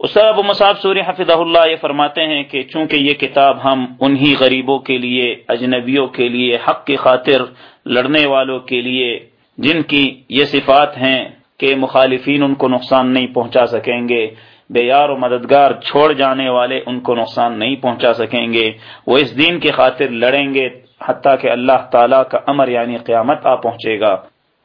اسر ابو مصعب سوری حفظ اللہ یہ فرماتے ہیں کہ چونکہ یہ کتاب ہم انہی غریبوں کے لیے، اجنبیوں کے لیے، حق کی خاطر لڑنے والوں کے لیے، جن کی یہ صفات ہیں کہ مخالفین ان کو نقصان نہیں پہنچا سکیں گے، بے یار و مددگار چھوڑ جانے والے ان کو نقصان نہیں پہنچا سکیں گے، وہ اس دین کی خاطر لڑیں گے حتیٰ کہ اللہ تعالیٰ کا امر یعنی قیامت آ پہنچے گا۔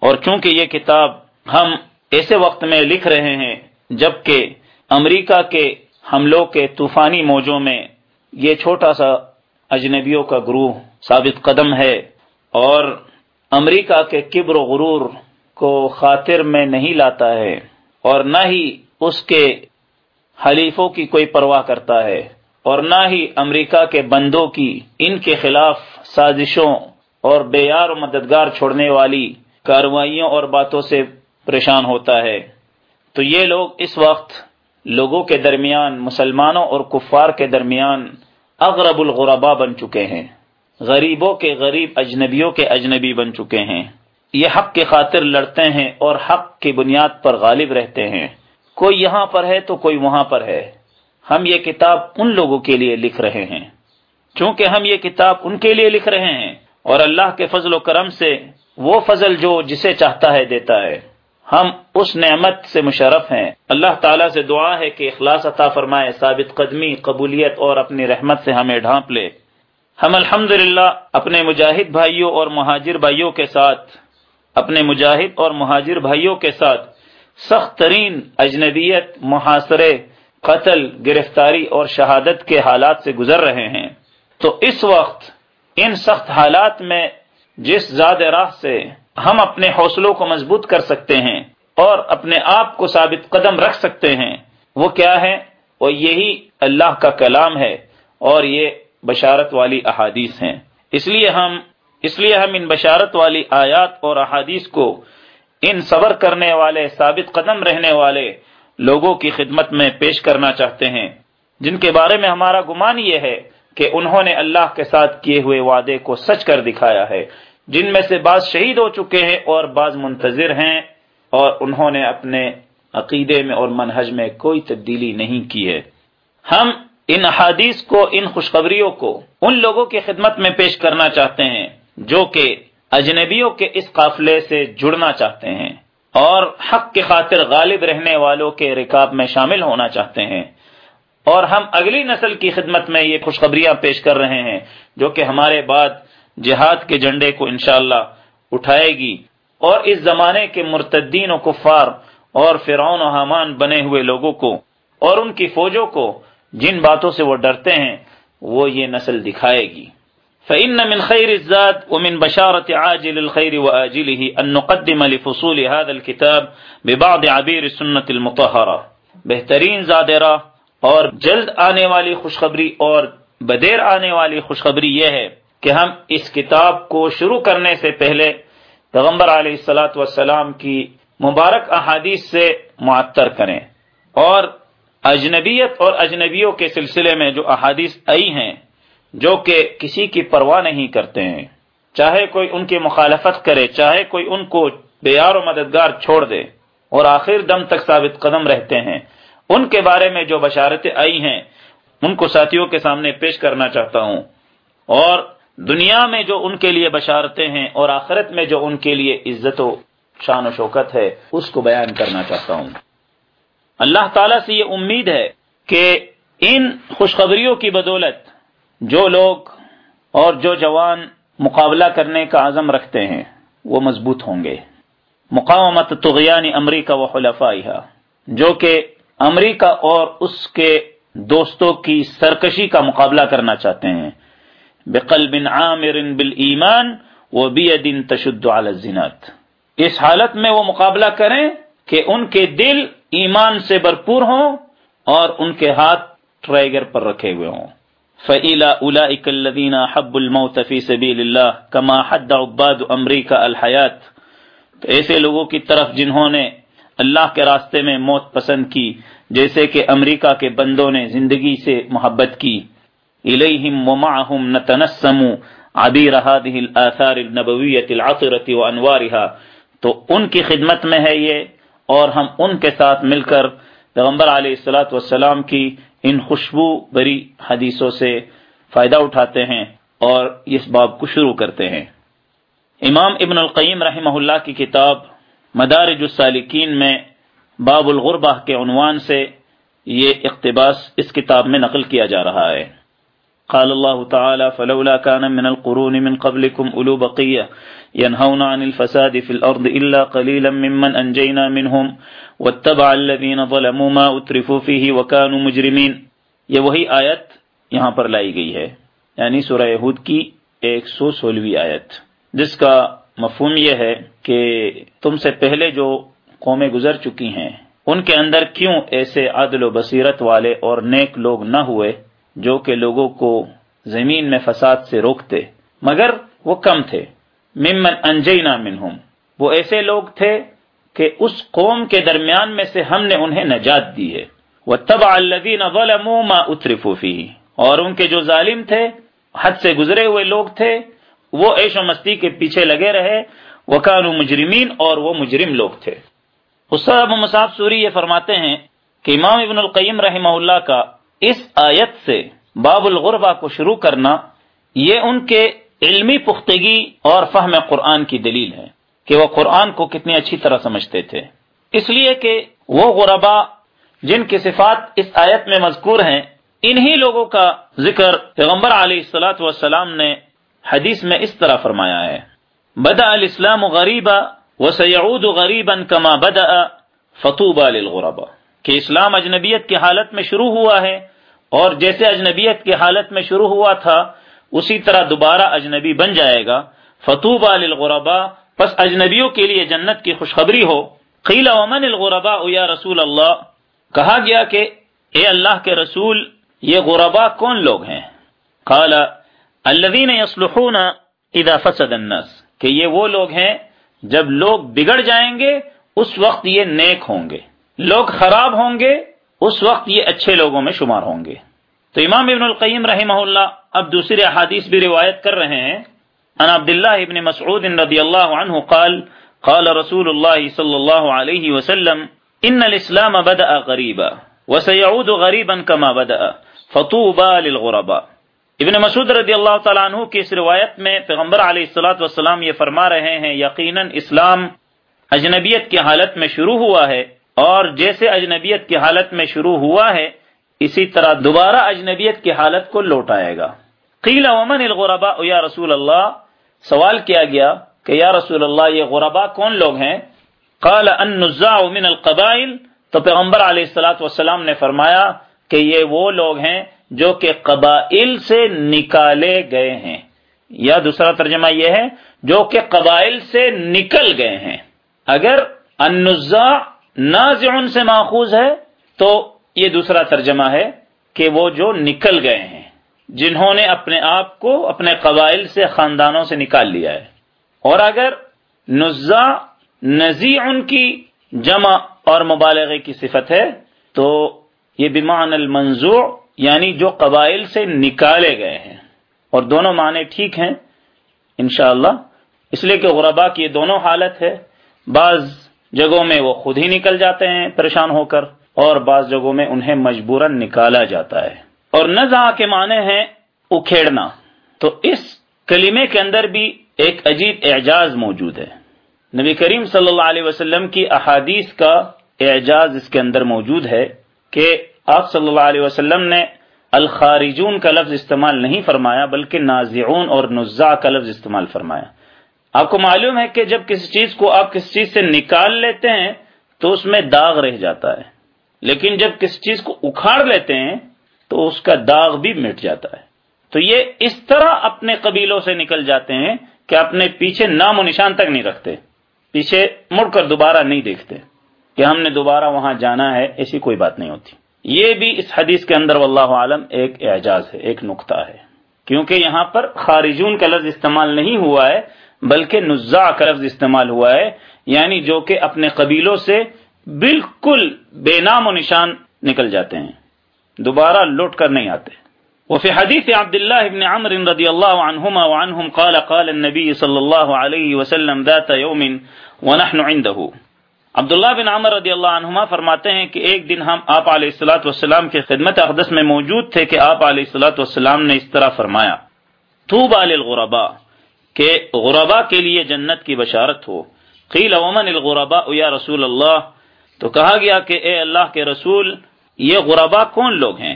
اور چونکہ یہ کتاب ہم ایسے وقت میں لکھ رہے ہیں جبکہ امریکہ کے حملوں کے طوفانی موجوں میں یہ چھوٹا سا اجنبیوں کا گروہ ثابت قدم ہے اور امریکہ کے کبر و غرور کو خاطر میں نہیں لاتا ہے اور نہ ہی اس کے حلیفوں کی کوئی پرواہ کرتا ہے اور نہ ہی امریکہ کے بندوں کی ان کے خلاف سازشوں اور بے یار و مددگار چھوڑنے والی کاروائیوں اور باتوں سے پریشان ہوتا ہے۔ تو یہ لوگ اس وقت لوگوں کے درمیان، مسلمانوں اور کفار کے درمیان اغرب الغربا بن چکے ہیں۔ غریبوں کے غریب اجنبیوں کے اجنبی بن چکے ہیں۔ یہ حق کی خاطر لڑتے ہیں اور حق کی بنیاد پر غالب رہتے ہیں۔ کوئی یہاں پر ہے تو کوئی وہاں پر ہے۔ ہم یہ کتاب ان لوگوں کے لیے لکھ رہے ہیں۔ چونکہ ہم یہ کتاب ان کے لیے لکھ رہے ہیں اور اللہ کے فضل و کرم سے وہ فضل جو جسے چاہتا ہے دیتا ہے۔ ہم اس نعمت سے مشرف ہیں۔ اللہ تعالیٰ سے دعا ہے کہ اخلاص عطا فرمائے، ثابت قدمی، قبولیت اور اپنی رحمت سے ہمیں ڈھانپ لے۔ ہم الحمد اپنے مجاہد بھائیوں اور مہاجر بھائیوں کے ساتھ، اپنے مجاہد اور مہاجر بھائیوں کے ساتھ سخت ترین اجنبیت، محاصرے، قتل، گرفتاری اور شہادت کے حالات سے گزر رہے ہیں۔ تو اس وقت ان سخت حالات میں جس زیادہ راہ سے ہم اپنے حوصلوں کو مضبوط کر سکتے ہیں اور اپنے آپ کو ثابت قدم رکھ سکتے ہیں۔ وہ کیا ہے؟ وہ یہی اللہ کا کلام ہے اور یہ بشارت والی احادیث ہیں۔ اس لیے ہم، اس لیے ہم ان بشارت والی آیات اور احادیث کو ان صبر کرنے والے، ثابت قدم رہنے والے لوگوں کی خدمت میں پیش کرنا چاہتے ہیں۔ جن کے بارے میں ہمارا گمان یہ ہے کہ انہوں نے اللہ کے ساتھ کیے ہوئے وعدے کو سچ کر دکھایا ہے۔ جن میں سے بعض شہید ہو چکے ہیں اور بعض منتظر ہیں اور انہوں نے اپنے عقیدے میں اور منہج میں کوئی تبدیلی نہیں کی ہے۔ ہم ان احادیث کو، ان خوشخبریوں کو، ان لوگوں کی خدمت میں پیش کرنا چاہتے ہیں جو کہ اجنبیوں کے اس قافلے سے جڑنا چاہتے ہیں اور حق کی خاطر غالب رہنے والوں کے رکاب میں شامل ہونا چاہتے ہیں۔ اور ہم اگلی نسل کی خدمت میں یہ خوشخبریاں پیش کر رہے ہیں جو کہ ہمارے بعد جہاد کے جھنڈے کو انشاءاللہ اٹھائے گی۔ اور اس زمانے کے مرتدین و کفار اور فرعون و حامان بنے ہوئے لوگوں کو اور ان کی فوجوں کو جن باتوں سے وہ ڈرتے ہیں، وہ یہ نسل دکھائے گی۔ فإن من خير الزاد ومن بشارة عاجل الخير وآجله أن نقدم لفصول هذا الكتاب ببعض عبير السنة المطهرة۔ بہترین زادرہ اور جلد آنے والی خوشخبری اور بدیر آنے والی خوشخبری یہ ہے کہ ہم اس کتاب کو شروع کرنے سے پہلے پیغمبر علیہ السلاۃ والسلام کی مبارک احادیث سے معطر کریں اور اجنبیت اور اجنبیوں کے سلسلے میں جو احادیث آئی ہیں، جو کہ کسی کی پرواہ نہیں کرتے ہیں۔ چاہے کوئی ان کی مخالفت کرے، چاہے کوئی ان کو بیار و مددگار چھوڑ دے اور آخر دم تک ثابت قدم رہتے ہیں۔ ان کے بارے میں جو بشارتیں آئی ہیں، ان کو ساتھیوں کے سامنے پیش کرنا چاہتا ہوں۔ اور دنیا میں جو ان کے لیے بشارتیں ہیں اور آخرت میں جو ان کے لیے عزت و شان و شوکت ہے، اس کو بیان کرنا چاہتا ہوں۔ اللہ تعالی سے یہ امید ہے کہ ان خوشخبریوں کی بدولت جو لوگ اور جو جوان مقابلہ کرنے کا عزم رکھتے ہیں، وہ مضبوط ہوں گے۔ مقامت تغیان امریکہ و خلفائیہ جو کہ امریکہ اور اس کے دوستوں کی سرکشی کا مقابلہ کرنا چاہتے ہیں۔ بقلب عامر بالایمان و تشد علی الزنات اس حالت میں وہ مقابلہ کریں کہ ان کے دل ایمان سے بھرپور ہوں اور ان کے ہاتھ ٹرائگر پر رکھے ہوئے ہوں. فَإِلَا أُولَئِكَ الَّذِينَ حَبُّ الْمَوْتَ فِي سَبِيلِ اللَّهِ كَمَا حَدَّ عُبَّادُ أَمْرِكَ الْحَيَاتِ تو ایسے لوگوں کی طرف جنہوں نے اللہ کے راستے میں موت پسند کی، جیسے کہ امریکہ کے بندوں نے زندگی سے محبت کی الیہم ومعہم نتنسم عبیر هذه الاثار النبویت العطرت وانوارها تو ان کی خدمت میں ہے یہ اور ہم ان کے ساتھ مل کر پیغمبر علیہ السلاۃ والسلام کی ان خوشبو بری حدیثوں سے فائدہ اٹھاتے ہیں اور اس باب کو شروع کرتے ہیں۔ امام ابن القیم رحمہ اللہ کی کتاب مدارج السالکین میں باب الغربہ کے عنوان سے یہ اقتباس اس کتاب میں نقل کیا جا رہا ہے۔ قال الله تعالى فلولا كان من القرون من قبلكم أولو بقية ينهون عن الفساد في الأرض إلا قليلا ممن أنجينا منهم واتبع الذين ظلموا ما أترفوا فيه وكانوا مجرمين. یہ وہی آیت یہاں پر لائی گئی ہے. یعنی سورہ یہود کی ایک سو سولہویں آیت. جس کا مفہوم یہ ہے کہ تم سے پہلے جو قومیں گزر چکی ہیں، ان کے اندر کیوں ایسے عدل و بصیرت والے اور نیک لوگ نہ ہوئے؟ جو کہ لوگوں کو زمین میں فساد سے روکتے، مگر وہ کم تھے۔ ممن انجینا منہم۔ وہ ایسے لوگ تھے کہ اس قوم کے درمیان میں سے ہم نے انہیں نجات دی ہے۔ وہ تب الدین اترفوفی اور ان کے جو ظالم تھے، حد سے گزرے ہوئے لوگ تھے، وہ عیش و مستی کے پیچھے لگے رہے۔ وہ کانو مجرمین اور وہ مجرم لوگ تھے۔ استاد ابو مصعب سوری یہ فرماتے ہیں کہ امام ابن القیم رحمہ اللہ کا اس آیت سے باب الغربہ کو شروع کرنا یہ ان کے علمی پختگی اور فہم قرآن کی دلیل ہے کہ وہ قرآن کو کتنی اچھی طرح سمجھتے تھے۔ اس لیے کہ وہ غربا جن کی صفات اس آیت میں مذکور ہیں، انہی لوگوں کا ذکر پیغمبر علیہ السلاۃ والسلام نے حدیث میں اس طرح فرمایا ہے۔ بدا الاسلام غریبا و سعود غریبا کما بدا فتوبہ للغربا۔ کہ اسلام اجنبیت کی حالت میں شروع ہوا ہے اور جیسے اجنبیت کی حالت میں شروع ہوا تھا، اسی طرح دوبارہ اجنبی بن جائے گا۔ فتوبہ للغربا پس اجنبیوں کے لیے جنت کی خوشخبری ہو۔ قیل ومن الغربا یا رسول اللہ کہا گیا کہ، اے اللہ کے رسول، یہ غربا کون لوگ ہیں؟ قال، الذين يصلحون اذا فسد الناس۔ کہ یہ وہ لوگ ہیں، جب لوگ بگڑ جائیں گے، اس وقت یہ نیک ہوں گے۔ لوگ خراب ہوں گے، اس وقت یہ اچھے لوگوں میں شمار ہوں گے۔ تو امام ابن القیم رحمہ اللہ اب دوسری احادیث بھی روایت کر رہے ہیں۔ ان عبداللہ ابن مسعود رضی اللہ عنہ قال قال رسول اللہ صلی اللہ علیہ وسلم، ان الاسلام بدأ غریبا وسيعود غریبا کما بدأ فطوبى للغرباء ابن مسعود رضی اللہ تعالیٰ عنہ کی اس روایت میں پیغمبر علیہ السلاۃ والسلام یہ فرما رہے ہیں، یقیناً اسلام اجنبیت کی حالت میں شروع ہوا ہے اور جیسے اجنبیت کی حالت میں شروع ہوا ہے، اسی طرح دوبارہ اجنبیت کی حالت کو لوٹ آئے گا۔ قیل ومن الغربا یا رسول اللہ، سوال کیا گیا کہ یا رسول اللہ، یہ غربا کون لوگ ہیں؟ قال ان من القبائل، تو پیغمبر علیہ السلاۃ والسلام نے فرمایا کہ یہ وہ لوگ ہیں جو کہ قبائل سے نکالے گئے ہیں۔ یا دوسرا ترجمہ یہ ہے، جو کہ قبائل سے نکل گئے ہیں۔ اگر انزا نازع سے ماخوذ ہے تو یہ دوسرا ترجمہ ہے کہ وہ جو نکل گئے ہیں، جنہوں نے اپنے آپ کو اپنے قبائل سے، خاندانوں سے نکال لیا ہے۔ اور اگر نزا نزی ان کی جمع اور مبالغے کی صفت ہے، تو یہ بیمان المنظور یعنی جو قبائل سے نکالے گئے ہیں۔ اور دونوں معنی ٹھیک ہیں، انشاءاللہ۔ اس لیے کہ غربا کی یہ دونوں حالت ہے۔ بعض جگہوں میں وہ خود ہی نکل جاتے ہیں پریشان ہو کر، اور بعض جگہوں میں انہیں مجبوراً نکالا جاتا ہے۔ اور نزا کے معنی ہے اکھیڑنا، تو اس کلمے کے اندر بھی ایک عجیب اعجاز موجود ہے۔ نبی کریم صلی اللہ علیہ وسلم کی احادیث کا اعجاز اس کے اندر موجود ہے کہ آپ صلی اللہ علیہ وسلم نے الخارجون کا لفظ استعمال نہیں فرمایا، بلکہ نازعون اور نزا کا لفظ استعمال فرمایا۔ آپ کو معلوم ہے کہ جب کسی چیز کو آپ کسی چیز سے نکال لیتے ہیں تو اس میں داغ رہ جاتا ہے۔ لیکن جب کسی چیز کو اکھاڑ لیتے ہیں تو اس کا داغ بھی مٹ جاتا ہے۔ تو یہ اس طرح اپنے قبیلوں سے نکل جاتے ہیں کہ اپنے پیچھے نام و نشان تک نہیں رکھتے۔ پیچھے مڑ کر دوبارہ نہیں دیکھتے کہ ہم نے دوبارہ وہاں جانا ہے، ایسی کوئی بات نہیں ہوتی۔ یہ بھی اس حدیث کے اندر واللہ عالم ایک اعجاز ہے، ایک نقطہ ہے۔ کیونکہ یہاں پر خارجون کا لفظ استعمال نہیں ہوا ہے بلکہ نزا کا لفظ استعمال ہوا ہے یعنی جو کہ اپنے قبیلوں سے بالکل بے نام و نشان نکل جاتے ہیں۔ دوبارہ لوٹ کر نہیں آتے۔ وفي حديث عبد الله بن عمرو رضي الله عنهما وعنهم قال قال النبي صلى الله عليه وسلم ذات يوم ونحن عنده۔ عبداللہ بن عمر رضی اللہ عنہما فرماتے ہیں کہ ایک دن ہم آپ علیہ السلاۃ والسلام کے خدمت اقدس میں موجود تھے کہ آپ علیہ السلاۃ والسلام نے اس طرح فرمایا تو بال الغربا کہ غربا کے لیے جنت کی بشارت ہو۔ قیل ومن الغربا یا رسول اللہ؟ تو کہا گیا کہ اے اللہ کے رسول، یہ غربا کون لوگ ہیں؟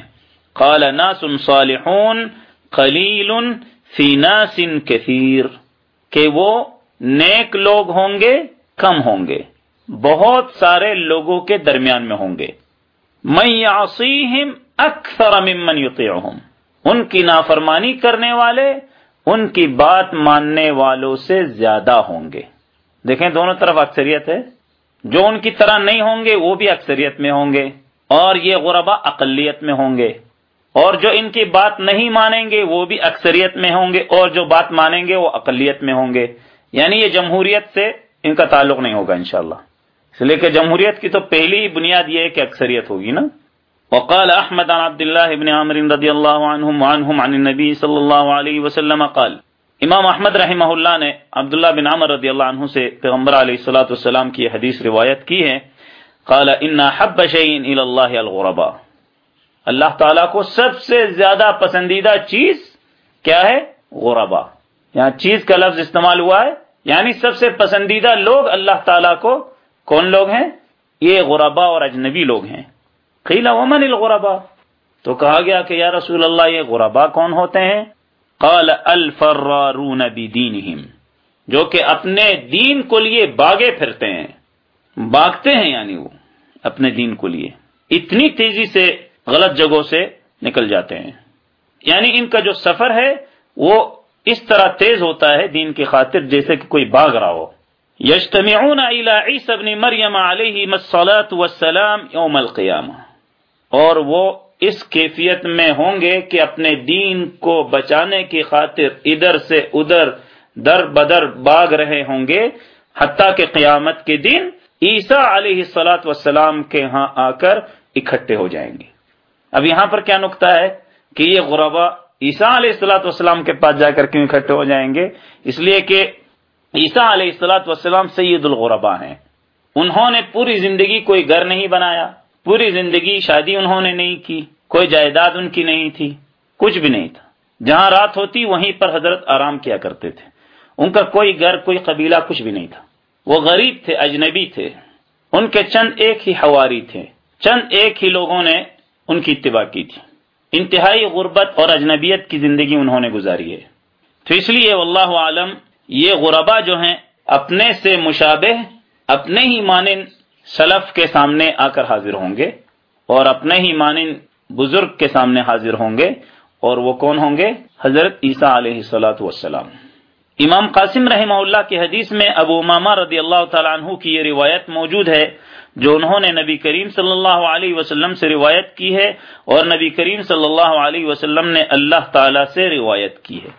قال ناس صالحون قلیل فی ناس کثیر۔ کہ وہ نیک لوگ ہوں گے، کم ہوں گے۔ بہت سارے لوگوں کے درمیان میں ہوں گے۔ میں یعصیہم اکثر ممن یطیعہم۔ ان کی نافرمانی کرنے والے ان کی بات ماننے والوں سے زیادہ ہوں گے۔ دیکھیں دونوں طرف اکثریت ہے۔ جو ان کی طرح نہیں ہوں گے، وہ بھی اکثریت میں ہوں گے۔ اور یہ غربا اقلیت میں ہوں گے۔ اور جو ان کی بات نہیں مانیں گے، وہ بھی اکثریت میں ہوں گے۔ اور جو بات مانیں گے، وہ اقلیت میں ہوں گے۔ یعنی یہ جمہوریت سے ان کا تعلق نہیں ہوگا انشاءاللہ۔ اس لیے کہ جمہوریت کی تو پہلی بنیاد یہ ہے کہ اکثریت ہوگی نا۔ وقال احمد عن عبد الله بن عمر رضی اللہ عنہم وعنہم عن النبی صلی اللہ علیہ وسلم قال، امام احمد رحمہ اللہ نے عبداللہ بن عمر رضی اللہ عنہ سے پیغمبر علیہ الصلوۃ والسلام کی حدیث روایت کی ہے، قال ان حب شيء الى الله الغرباء. اللہ تعالیٰ کو سب سے زیادہ پسندیدہ چیز کیا ہے؟ غربا یہاں چیز کا لفظ استعمال ہوا ہے یعنی سب سے پسندیدہ لوگ اللہ تعالیٰ کو کون لوگ ہیں؟ یہ غربا اور اجنبی لوگ ہیں۔ قیل ومن الغربا تو کہا گیا کہ یا رسول اللہ، یہ غربا کون ہوتے ہیں؟ قال الفرارون بدینہم، جو کہ اپنے دین کو لیے باغے پھرتے ہیں۔ باغتے ہیں یعنی وہ، اپنے دین کو لیے۔ اتنی تیزی سے، غلط جگہوں سے نکل جاتے ہیں۔ یعنی ان کا جو سفر ہے، وہ اس طرح تیز ہوتا ہے دین کی خاطر، جیسے کہ کوئی باغ رہا ہو۔ یجتمعون الى عیسی ابن مریم علیہ الصلاة والسلام یوم القیامہ۔ اور وہ اس کیفیت میں ہوں گے کہ اپنے دین کو بچانے کی خاطر ادھر سے ادھر در بدر باغ رہے ہوں گے، حتیٰ کہ قیامت کے دن عیسیٰ علیہ السلاۃ وسلام کے ہاں آ کر اکٹھے ہو جائیں گے۔ اب یہاں پر کیا نقطہ ہے کہ یہ غربا عیسیٰ علیہ السلاۃ والسلام کے پاس جا کر کیوں اکٹھے ہو جائیں گے؟ اس لیے کہ عیسیٰ علیہ السلاۃ والسلام سید الغربا ہیں۔ انہوں نے پوری زندگی کوئی گھر نہیں بنایا۔ پوری زندگی شادی انہوں نے نہیں کی، کوئی جائیداد ان کی نہیں تھی، کچھ بھی نہیں تھا۔ جہاں رات ہوتی، وہیں پر حضرت آرام کیا کرتے تھے۔ ان کا کوئی گھر، کوئی قبیلہ کچھ بھی نہیں تھا۔ وہ غریب تھے، اجنبی تھے۔ ان کے چند ایک ہی ہواری تھے۔ چند ایک ہی لوگوں نے ان کی اتباع کی تھی۔ انتہائی غربت اور اجنبیت کی زندگی انہوں نے گزاری ہے۔ تو اس لیے واللہ عالم، یہ غربا جو ہیں، اپنے سے مشابہ، اپنے ہی مانند سلف کے سامنے آ کر حاضر ہوں گے اور اپنے ہی مانند بزرگ کے سامنے حاضر ہوں گے اور وہ کون ہوں گے؟ حضرت عیسیٰ علیہ السلاۃ والسلام۔ امام قاسم رحمہ اللہ کی حدیث میں ابو امامہ رضی اللہ تعالیٰ عنہ کی یہ روایت موجود ہے، جو انہوں نے نبی کریم صلی اللہ علیہ وسلم سے روایت کی ہے اور نبی کریم صلی اللہ علیہ وسلم نے اللہ تعالی سے روایت کی ہے۔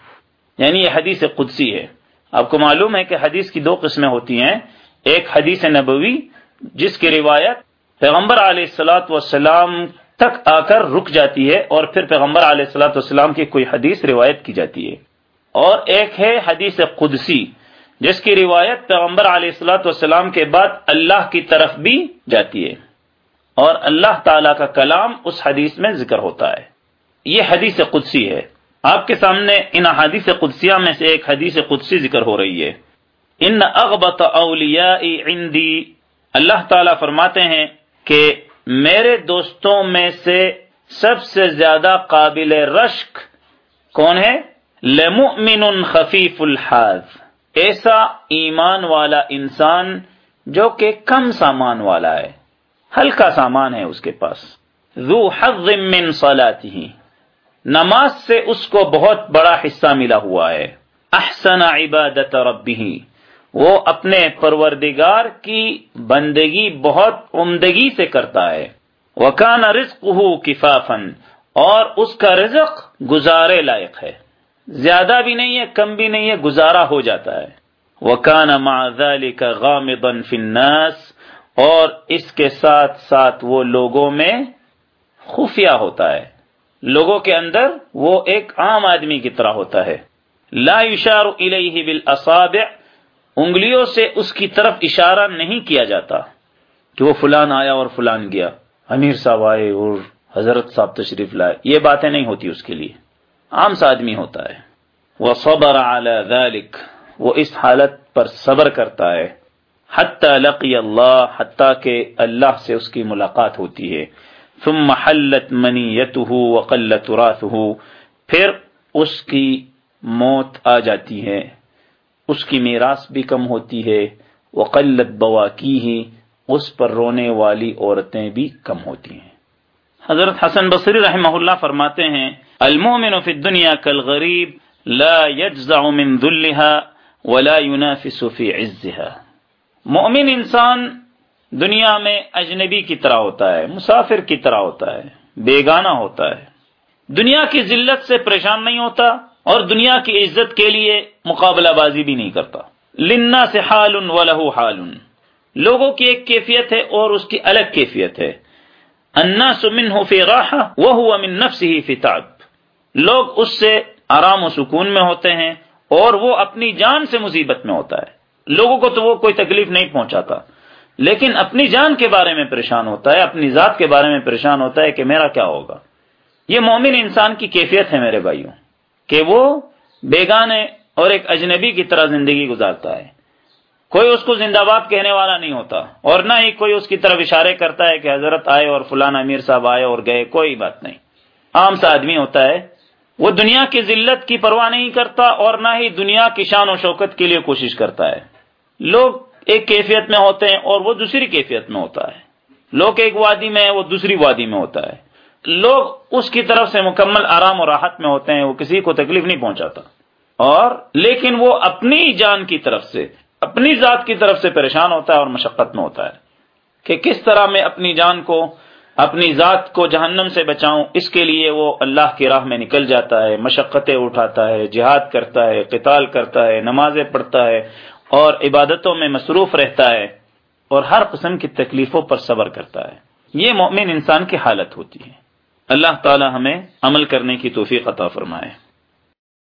یعنی یہ حدیث قدسی ہے۔ آپ کو معلوم ہے کہ حدیث کی دو قسمیں ہوتی ہیں، ایک حدیث نبوی جس کی روایت پیغمبر علیہ السلاۃ والسلام تک آ کر رک جاتی ہے اور پھر پیغمبر علیہ السلاۃ والسلام کی کوئی حدیث روایت کی جاتی ہے۔ اور ایک ہے حدیث قدسی، جس کی روایت پیغمبر علیہ السلاۃ والسلام کے بعد اللہ کی طرف بھی جاتی ہے۔ اور اللہ تعالی کا کلام اس حدیث میں ذکر ہوتا ہے۔ یہ حدیث قدسی ہے۔ آپ کے سامنے ان حدیث قدسیہ میں سے ایک حدیث قدسی ذکر ہو رہی ہے۔ ان اغبط اولیاء عندی اللہ تعالی فرماتے ہیں کہ میرے دوستوں میں سے سب سے زیادہ قابل رشک کون ہے؟ لمؤمن خفیف الحاظ، ایسا ایمان والا انسان جو کہ کم سامان والا ہے، ہلکا سامان ہے اس کے پاس۔ ذو حظ من صلاته، نماز سے اس کو بہت بڑا حصہ ملا ہوا ہے۔ احسن عبادت ربه۔ وہ اپنے پروردگار کی بندگی بہت عمدگی سے کرتا ہے۔ وکان رزق کفافن اور اس کا رزق گزارے لائق ہے۔ زیادہ بھی نہیں ہے، کم بھی نہیں ہے، گزارا ہو جاتا ہے۔ وکان کا غام فی الناس، اور اس کے ساتھ ساتھ وہ لوگوں میں خفیہ ہوتا ہے۔ لوگوں کے اندر وہ ایک عام آدمی کی طرح ہوتا ہے۔ لا یشار الیہ بالاصابع انگلیوں سے اس کی طرف اشارہ نہیں کیا جاتا کہ وہ فلان آیا اور فلان گیا۔ امیر صاحب آئے اور حضرت صاحب تشریف لائے۔ یہ باتیں نہیں ہوتی اس کے لیے۔ عام سا آدمی ہوتا ہے۔ وہ صبر ذلك وہ اس حالت پر صبر کرتا ہے۔ حتی لقی اللہ، حتیٰ کہ اللہ سے اس کی ملاقات ہوتی ہے۔ ثم حلت منیته وقلت راثه پھر اس کی موت آ جاتی ہے۔ اس کی میراث بھی کم ہوتی ہے۔ وقلت بواکی ہی اس پر رونے والی عورتیں بھی کم ہوتی ہیں۔ حضرت حسن بصری رحمہ اللہ فرماتے ہیں المومن فی الدنیا کالغریب، لا يجزع من ذلها ولا ينافس في عزها مومن انسان دنیا میں اجنبی کی طرح ہوتا ہے، مسافر کی طرح ہوتا ہے بیگانہ ہوتا ہے۔ دنیا کی ذلت سے پریشان نہیں ہوتا اور دنیا کی عزت کے لیے مقابلہ بازی بھی نہیں کرتا۔ لنا سے حال و لہو حال۔ لوگوں کی ایک کیفیت ہے اور اس کی الگ کیفیت ہے۔ انا سمن ہو فی راہ وہ ہوا من نفس ہی فتاب لوگ اس سے آرام و سکون میں ہوتے ہیں اور وہ اپنی جان سے مصیبت میں ہوتا ہے۔ لوگوں کو تو وہ کوئی تکلیف نہیں پہنچاتا۔ لیکن اپنی جان کے بارے میں پریشان ہوتا ہے، اپنی ذات کے بارے میں پریشان ہوتا ہے کہ میرا کیا ہوگا۔ یہ مومن انسان کی کیفیت ہے میرے بھائیوں۔ کہ وہ بیگانے اور ایک اجنبی کی طرح زندگی گزارتا ہے۔ کوئی اس کو زندہ باد کہنے والا نہیں ہوتا اور نہ ہی کوئی اس کی طرف اشارے کرتا ہے کہ حضرت آئے اور فلانا امیر صاحب آئے اور گئے، کوئی بات نہیں۔ عام سا آدمی ہوتا ہے۔ وہ دنیا کی ذلت کی پرواہ نہیں کرتا اور نہ ہی دنیا کی شان و شوکت کے لیے کوشش کرتا ہے۔ لوگ ایک کیفیت میں ہوتے ہیں اور وہ دوسری کیفیت میں ہوتا ہے۔ لوگ ایک وادی میں وہ دوسری وادی میں ہوتا ہے۔ لوگ اس کی طرف سے مکمل آرام اور راحت میں ہوتے ہیں، وہ کسی کو تکلیف نہیں پہنچاتا۔ اور لیکن وہ اپنی جان کی طرف سے، اپنی ذات کی طرف سے پریشان ہوتا ہے اور مشقت میں ہوتا ہے کہ کس طرح میں اپنی جان کو، اپنی ذات کو جہنم سے بچاؤں، اس کے لیے وہ اللہ کی راہ میں نکل جاتا ہے، مشقتیں اٹھاتا ہے، جہاد کرتا ہے، قتال کرتا ہے، نمازیں پڑھتا ہے اور عبادتوں میں مصروف رہتا ہے اور ہر قسم کی تکلیفوں پر صبر کرتا ہے۔ یہ مومن انسان کی حالت ہوتی ہے۔ اللہ تعالی ہمیں عمل کرنے کی توفیق عطا فرمائے۔